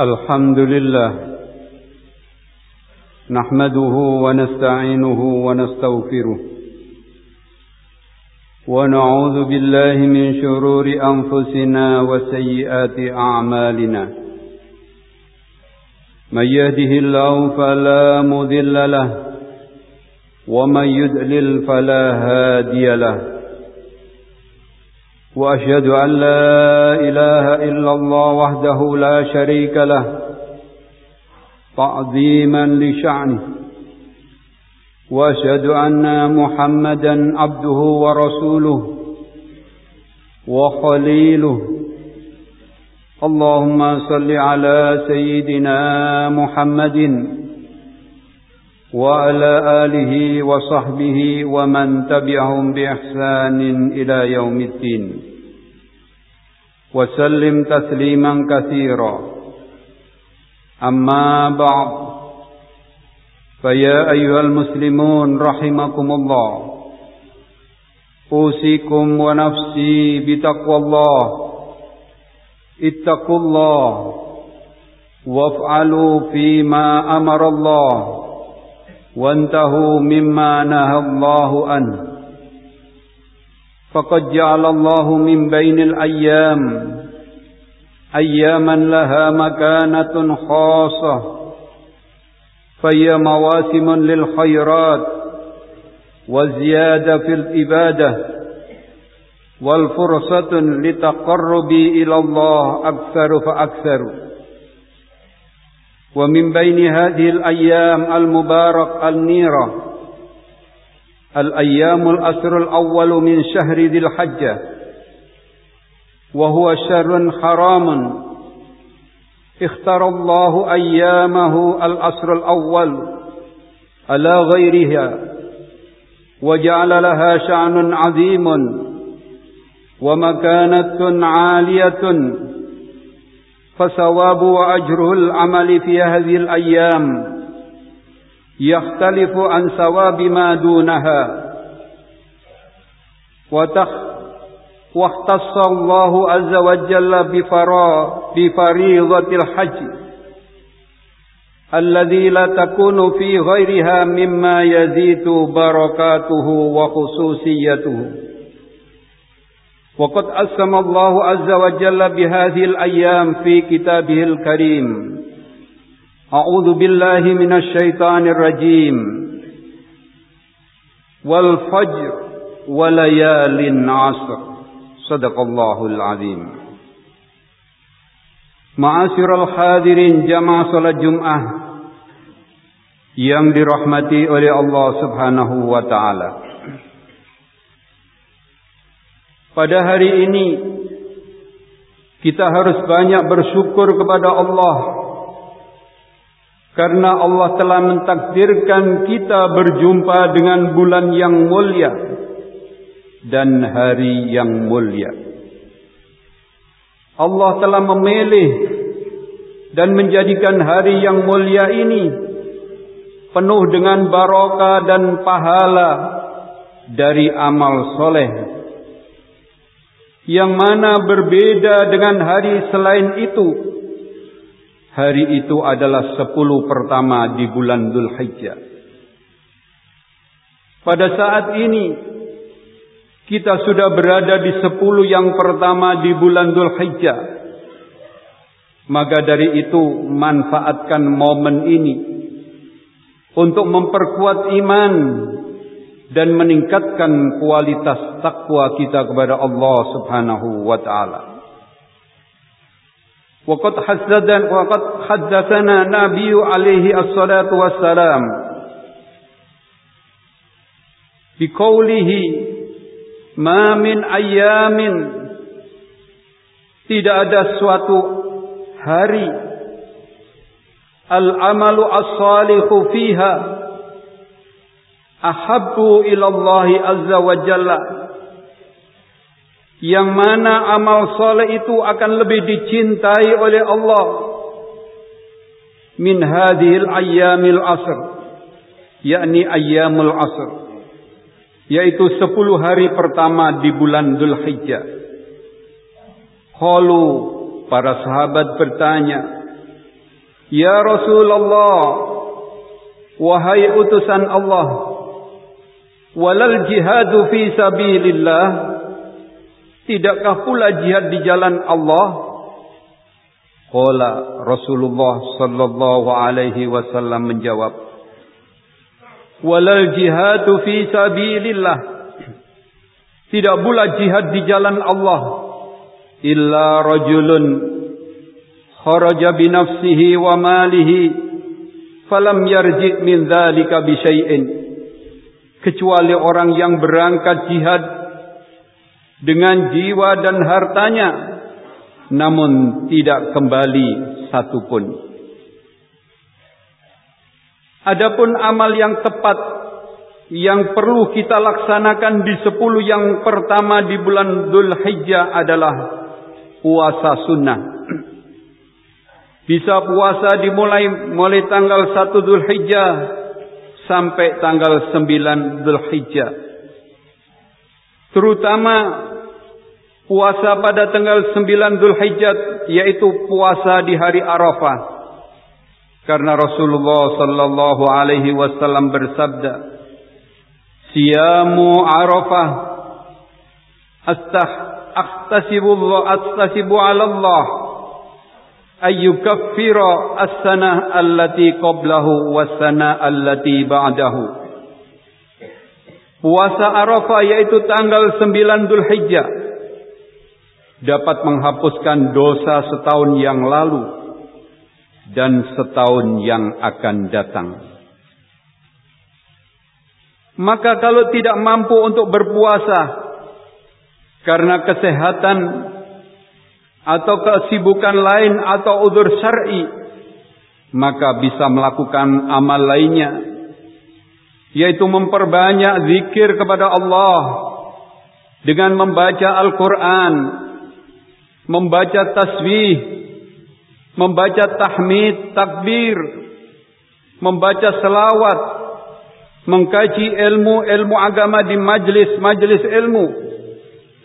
الحمد لله نحمده ونستعينه ونستغفره ونعوذ بالله من شرور أنفسنا وسيئات أعمالنا من يهده الله فلا مذل له ومن يدلل فلا هادي له وأشهد أن لا إله إلا الله وحده لا شريك له تعظيما لشعنه وأشهد أن محمدا عبده ورسوله وخليله. اللهم صل على سيدنا محمد وعلى آله وصحبه ومن تبعهم بإحسان إلى يوم الدين. وسلم تسليما كثيرا. أما بعد فيا أيها المسلمون رحمكم الله. أوصيكم ونفسي بتقوى الله. اتقوا الله وافعلوا فيما أمر الله. وانتهوا مما نهى الله عنه. فقد جعل الله من بين الأيام أياما لها مكانة خاصة فهي مواسم للخيرات والزيادة في الإبادة والفرصة لتقرب إلى الله أكثر فأكثر. ومن بين هذه الأيام المبارك النيرة الأيام الأسر الأول من شهر ذي الحجة وهو شهر حرام. اختار الله أيامه الأسر الأول على غيرها وجعل لها شأن عظيم ومكانة عالية. فثواب وأجره العمل في هذه الأيام يختلف عن ثواب ما دونها. واختص الله عز وجل بفريضة الحج الذي لا تكون في غيرها مما يزيد بركاته وخصوصيته. وقد أسم الله عز وجل بهذه الأيام في كتابه الكريم. أعوذ بالله من الشيطان الرجيم. والفجر وليال عصر صدق الله العظيم. معاشر الحاضرين جماعة صلاة الجمعة yang dirahmati oleh Allah Subhanahu wa taala. Pada hari ini kita harus banyak bersyukur kepada Allah karena Allah telah mentakdirkan kita berjumpa dengan bulan yang mulia dan hari yang mulia. Allah telah memilih dan menjadikan hari yang mulia ini penuh dengan barokah dan pahala dari amal soleh. Yang mana berbeda dengan hari selain itu. Hari itu adalah sepuluh pertama di bulan Dhul Hijjah. Pada saat ini kita sudah berada di sepuluh yang pertama di bulan Dhul Hijjah. Maka dari itu manfaatkan momen ini untuk memperkuat iman dan meningkatkan kualitas takwa kita kepada Allah Subhanahu wa taala. Waqad hassadan waqad haddatsana Nabi alaihi assalatu wassalam. Biqaulihi ma min ayamin tidak ada suatu hari al-amalu as-salihu fiha ahabbu ilallahi azza wa jalla. Yang mana amal soleh itu akan lebih dicintai oleh Allah. Min hadhil ayyamil asr. Yakni ayyamul asr. Yaitu 10 hari pertama di bulan Dzulhijjah Qalu para sahabat bertanya Ya Rasulullah, wahai utusan Allah, walal jihadu fi sabilillah, tidakkah pula jihad di jalan Allah? Qala Rasulullah sallallahu alaihi wasallam menjawab, walal jihadu fi sabilillah, tidak pula jihad di jalan Allah, illa rajulun kharaja bi nafsihi wa malihi falam yarji min dzalika bi syai'in kecuali orang yang berangkat jihad dengan jiwa dan hartanya namun tidak kembali satupun adapun amal yang tepat yang perlu kita laksanakan di sepuluh yang pertama di bulan Dhul Hijjah adalah puasa sunnah. Bisa puasa dimulai mulai tanggal 1 Dhul Hijjah sampai tanggal 9 Dhul Hijjah. Terutama puasa pada tanggal 9 Dhul Hijjah yaitu puasa di hari Arafah. Karena Rasulullah sallallahu alaihi wasallam bersabda, "Siyamu Arafah astah ahtasibu Allah ahtasibu 'ala Allah ayyukaffira as-sanah allati qablahu was-sanah allati ba'dahu." Puasa Arafah yaitu tanggal 9 Dzulhijjah dapat menghapuskan dosa setahun yang lalu dan setahun yang akan datang. Maka kalau tidak mampu untuk berpuasa karena kesehatan atau kesibukan lain atau udur syar'i, maka bisa melakukan amal lainnya, yaitu memperbanyak zikir kepada Allah dengan membaca Al-Quran, membaca tasbih, membaca tahmid, takbir, membaca selawat, mengkaji ilmu-ilmu agama di majlis-majlis ilmu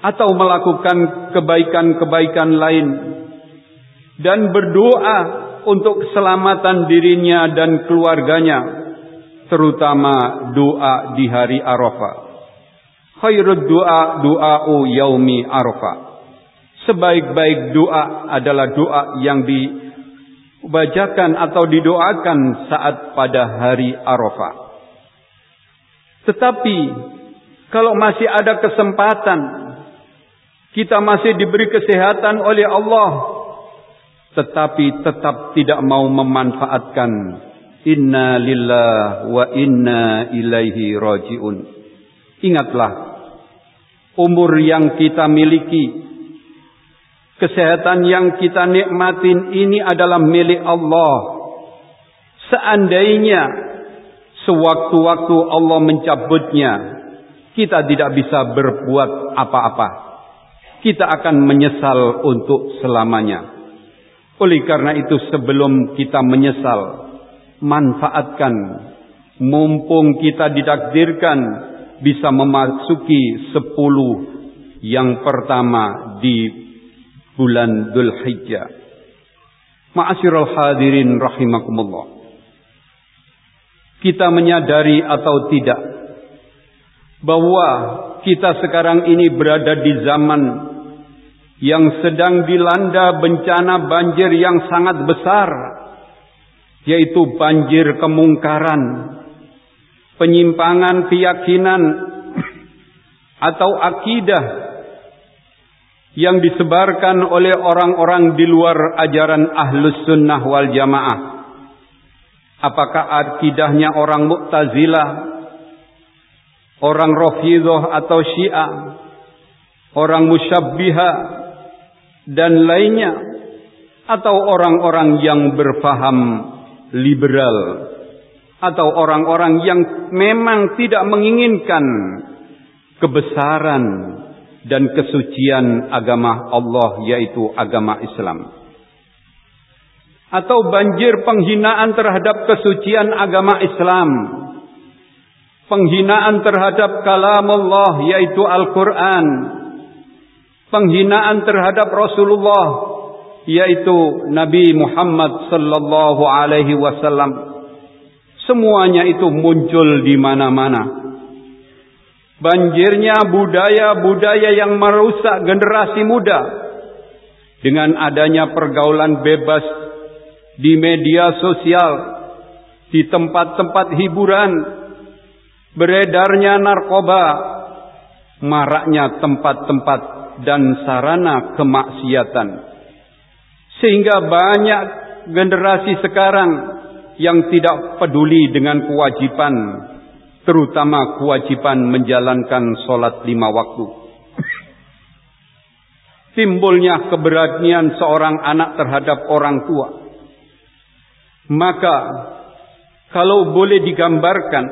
atau melakukan kebaikan-kebaikan lain. Dan berdoa untuk keselamatan dirinya dan keluarganya terutama doa di hari Arafah. Khairud doa doa'u yaumi Arafah. Sebaik-baik doa adalah doa yang dibacakan atau didoakan saat pada hari Arafah. Tetapi kalau masih ada kesempatan kita masih diberi kesehatan oleh Allah. Tetapi tetap tidak mau memanfaatkan. Inna lillah wa inna ilaihi rajiun. Ingatlah umur yang kita miliki kesehatan yang kita nikmatin ini adalah milik Allah. Seandainya sewaktu-waktu Allah mencabutnya, kita tidak bisa berbuat apa-apa. Kita akan menyesal untuk selamanya. Oleh karena itu sebelum kita menyesal, manfaatkan mumpung kita didakdirkan bisa memasuki sepuluh yang pertama di bulan Dhul Hijjah. Ma'asyiral hadirin rahimakumullah kita menyadari atau tidak bahwa kita sekarang ini berada di zaman yang sedang dilanda bencana banjir yang sangat besar yaitu banjir kemungkaran penyimpangan keyakinan atau akidah yang disebarkan oleh orang-orang di luar ajaran ahlus sunnah wal jamaah. Apakah akidahnya orang Mu'tazilah, orang Rafidhah atau Syiah, orang Musyabbiha dan lainnya atau orang-orang yang berfaham liberal atau orang-orang yang memang tidak menginginkan kebesaran dan kesucian agama Allah yaitu agama Islam. Atau banjir penghinaan terhadap kesucian agama Islam. Penghinaan terhadap kalam Allah yaitu Al-Quran penghinaan terhadap Rasulullah yaitu Nabi Muhammad sallallahu alaihi wasallam. Semuanya itu muncul di mana-mana. Banjirnya budaya-budaya yang merusak generasi muda. Dengan adanya pergaulan bebas di media sosial di tempat-tempat hiburan beredarnya narkoba maraknya tempat-tempat dan sarana kemaksiatan sehingga banyak generasi sekarang yang tidak peduli dengan kewajiban terutama kewajiban menjalankan sholat lima waktu. Timbulnya keberanian seorang anak terhadap orang tua. Maka kalau boleh digambarkan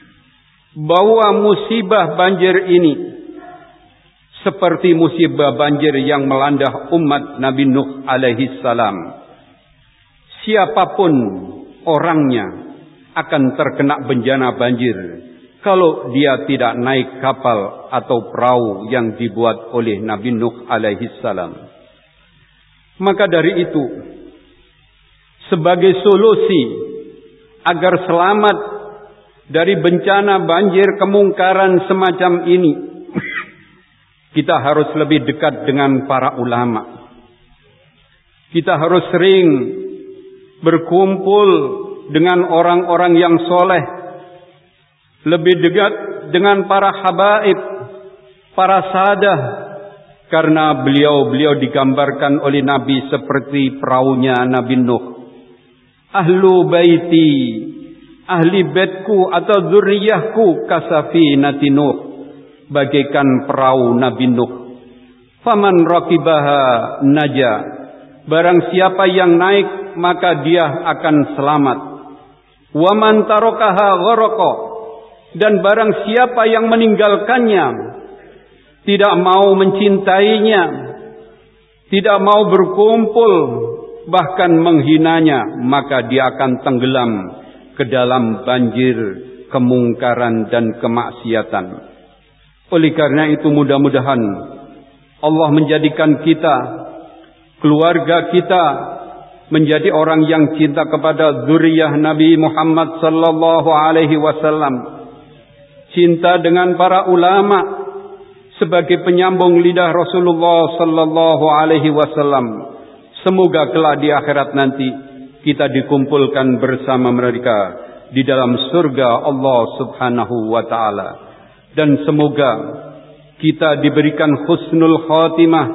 bahwa musibah banjir ini seperti musibah banjir yang melanda umat Nabi Nuh alaihi salam. Siapa pun orangnya akan terkena bencana banjir kalau dia tidak naik kapal atau perahu yang dibuat oleh Nabi Nuh alaihi salam. Maka dari itu sebagai solusi agar selamat dari bencana banjir kemungkaran semacam ini kita harus lebih dekat dengan para ulama. Kita harus sering berkumpul dengan orang-orang yang soleh, lebih dekat dengan para habaib, para sadah, karena beliau-beliau digambarkan oleh Nabi seperti perahunya Nabi Nuh. Ahlu baiti, ahli bedku atau zuriyahku kasafi nati Nuh, bagaikan perahu Nabi Nuh. Faman rakibaha naja. Barang siapa yang naik maka dia akan selamat. Waman tarokaha gharaqa dan barang siapa yang meninggalkannya tidak mau mencintainya tidak mau berkumpul bahkan menghinanya maka dia akan tenggelam ke dalam banjir kemungkaran dan kemaksiatan oleh karena itu mudah-mudahan Allah menjadikan kita keluarga kita menjadi orang yang cinta kepada zuriyah Nabi Muhammad sallallahu alaihi wasallam. Cinta dengan para ulama sebagai penyambung lidah Rasulullah sallallahu alaihi wasallam. Semoga kelak di akhirat nanti kita dikumpulkan bersama mereka di dalam surga Allah Subhanahu wa taala dan semoga kita diberikan husnul khotimah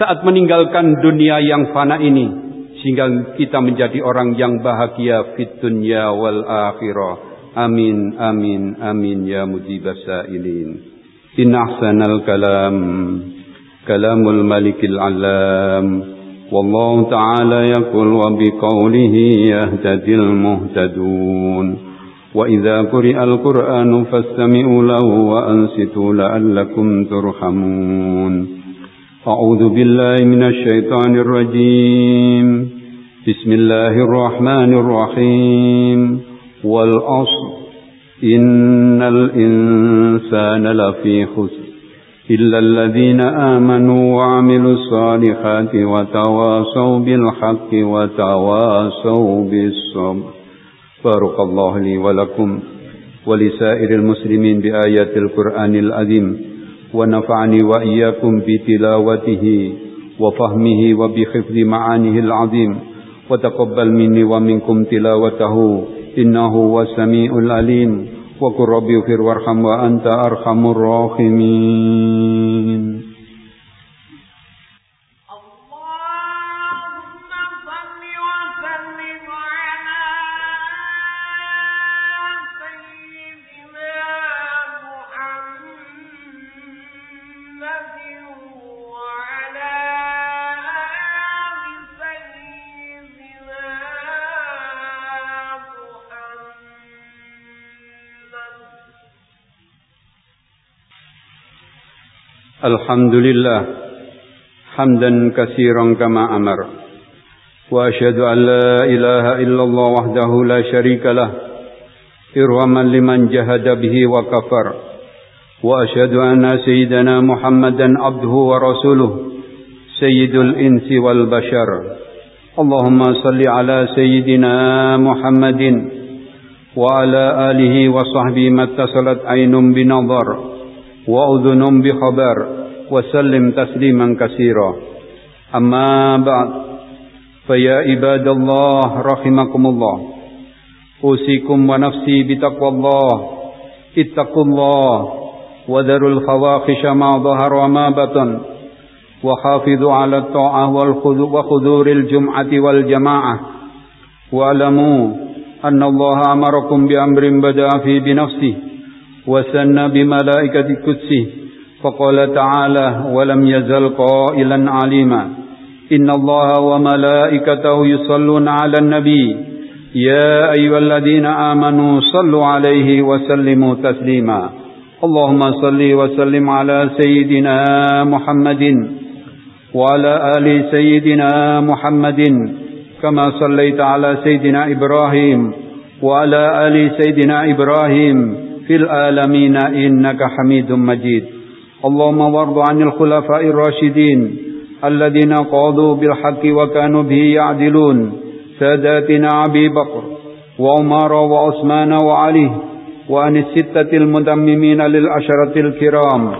saat meninggalkan dunia yang fana ini sehingga kita menjadi orang yang bahagia fit dunya wal akhirah. Amin amin amin ya mujibas sailin. In ahsanal kalam kalamul malikil alam wallahu ta'ala yaqul wa biqaulihi yahtadil muhtadun. وإذا قرئ القرآن فاستمعوا له وأنصتوا لعلكم ترحمون. أعوذ بالله من الشيطان الرجيم. بسم الله الرحمن الرحيم. والأصل إن الإنسان لفي خسر. إلا الذين آمنوا وعملوا الصالحات وتواصوا بالحق وتواصوا بالصبر. بارك الله لي ولكم ولسائر المسلمين بآيات القرآن العظيم ونفعني وإياكم بتلاوته وفهمه وبحفظ معانيه العظيم وتقبل مني ومنكم تلاوته إنه هو السميع العليم وقل ربي اغفر وارحم وأنت أرحم الراحمين. الحمد لله حمدا كثيرا كما أمر وأشهد أن لا إله إلا الله وحده لا شريك له إرغما لمن جهد به وكفر وأشهد أن سيدنا محمدا عبده ورسوله سيد الإنس والبشر اللهم صل على سيدنا محمد وعلى آله وصحبه ما اتصلت عين بنظر وأذن بخبر وسلم تسليما كثيرا. أما بعد فيا عباد الله رحمكم الله أوصيكم ونفسي بتقوى الله. اتقوا الله وذروا الفواحش ما ظهر وما بطن وحافظوا على الطاعة وخذور الجمعة والجماعة. واعلموا أن الله أمركم بأمر بدأ فيه بنفسه. وسن بملائكة قدسه فقال تعالى ولم يزل قائلا عليما. إن الله وملائكته يصلون على النبي. يا أيها الذين آمنوا صلوا عليه وسلموا تسليما. اللهم صل وسلم على سيدنا محمد وعلى آل سيدنا محمد كما صليت على سيدنا إبراهيم وعلى آل سيدنا إبراهيم. في العالمين إنك حميد مجيد. اللهم وارض عن الخلفاء الراشدين الذين قاضوا بالحق وكانوا به يعدلون ساداتنا أبي بكر وعمر وعثمان وعلي وعن الستة المتممين للعشرة الكرام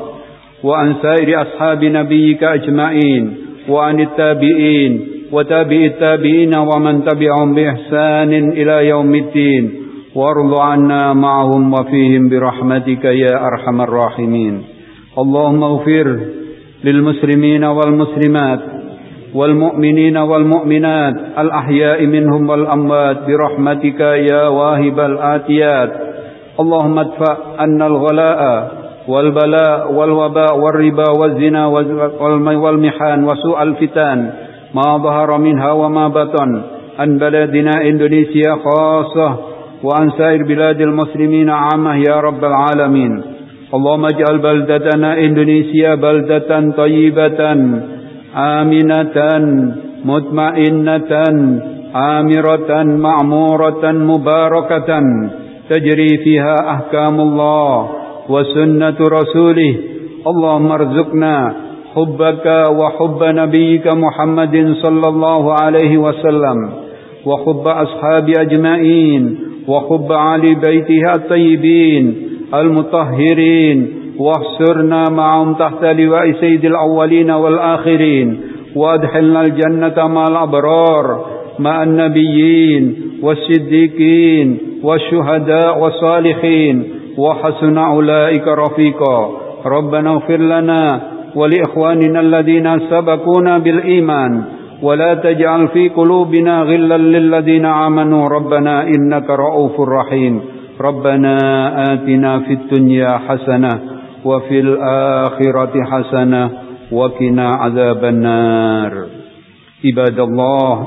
وعن سائر أصحاب نبيك أجمعين وعن التابعين وتابع التابعين ومن تبعهم بإحسان إلى يوم الدين. وارض عنا معهم وفيهم برحمتك يا أرحم الراحمين. اللهم اغفر للمسلمين والمسلمات والمؤمنين والمؤمنات الأحياء منهم والأموات برحمتك يا واهب الآتيات. اللهم ادفع عنا الغلاء والبلاء والوباء والربا والزنا والمحان وسوء الفتان ما ظهر منها وما بطن. عن بلدنا إندونيسيا خاصة. وعن سائر بلاد المسلمين عامة يا رب العالمين. اللهم اجعل بلدتنا إندونيسيا بلدة طيبة آمنة مطمئنة آمرة معمورة مباركة. تجري فيها أحكام الله وسنة رسوله. اللهم ارزقنا حبك وحب نبيك محمد صلى الله عليه وسلم وحب أصحاب أجمعين وحب علي بيته الطيبين المطهرين واحسرنا معهم تحت لواء سيد الأولين والآخرين وأدخلنا الجنة مع الأبرار مع النبيين والصديقين والشهداء والصالحين وحسن أولئك رفيقا. ربنا اغفر لنا ولإخواننا الذين سبقونا بالإيمان. ولا تجعل في قلوبنا غلا للذين آمنوا. ربنا إنك رؤوف رحيم. ربنا آتنا في الدنيا حسنة وفي الآخرة حسنة وقنا عذاب النار. عباد الله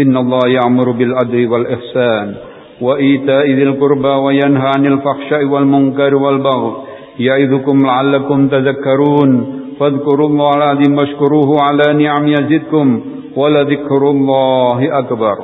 إن الله يعمر بالعدل والإحسان وإيتاء ذي القربى وينهى عن الفحشاء والمنكر والبغي. يعظكم لعلكم تذكرون. فاذكروا الله العظيم واشكروه على نعم يزدكم ولذكر الله أكبر.